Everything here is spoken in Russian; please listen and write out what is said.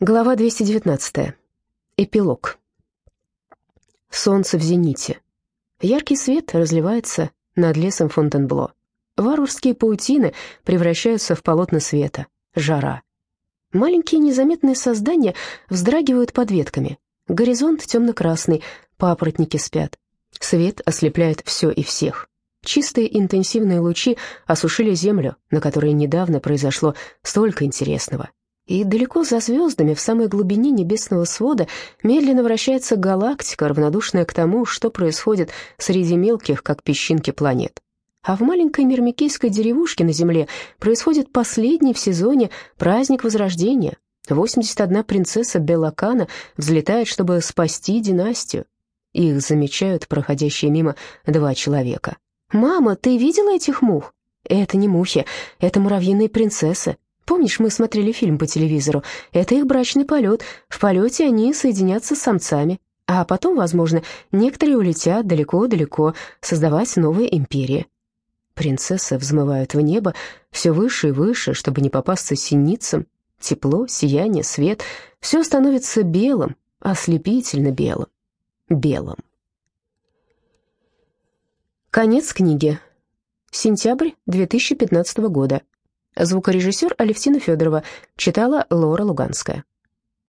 Глава 219. Эпилог. Солнце в зените. Яркий свет разливается над лесом Фонтенбло. Варварские паутины превращаются в полотна света. Жара. Маленькие незаметные создания вздрагивают под ветками. Горизонт темно-красный, папоротники спят. Свет ослепляет все и всех. Чистые интенсивные лучи осушили землю, на которой недавно произошло столько интересного. И далеко за звездами, в самой глубине небесного свода, медленно вращается галактика, равнодушная к тому, что происходит среди мелких, как песчинки, планет. А в маленькой мирмикийской деревушке на Земле происходит последний в сезоне праздник Возрождения. 81 принцесса Белакана взлетает, чтобы спасти династию. Их замечают проходящие мимо два человека. «Мама, ты видела этих мух?» «Это не мухи, это муравьиные принцессы. Помнишь, мы смотрели фильм по телевизору? Это их брачный полет. В полете они соединятся с самцами. А потом, возможно, некоторые улетят далеко-далеко, создавать новые империи. Принцессы взмывают в небо все выше и выше, чтобы не попасться синицам. Тепло, сияние, свет — все становится белым, ослепительно белым. Белым. Конец книги. Сентябрь 2015 года. Звукорежиссер Алевтина Федорова. Читала Лора Луганская.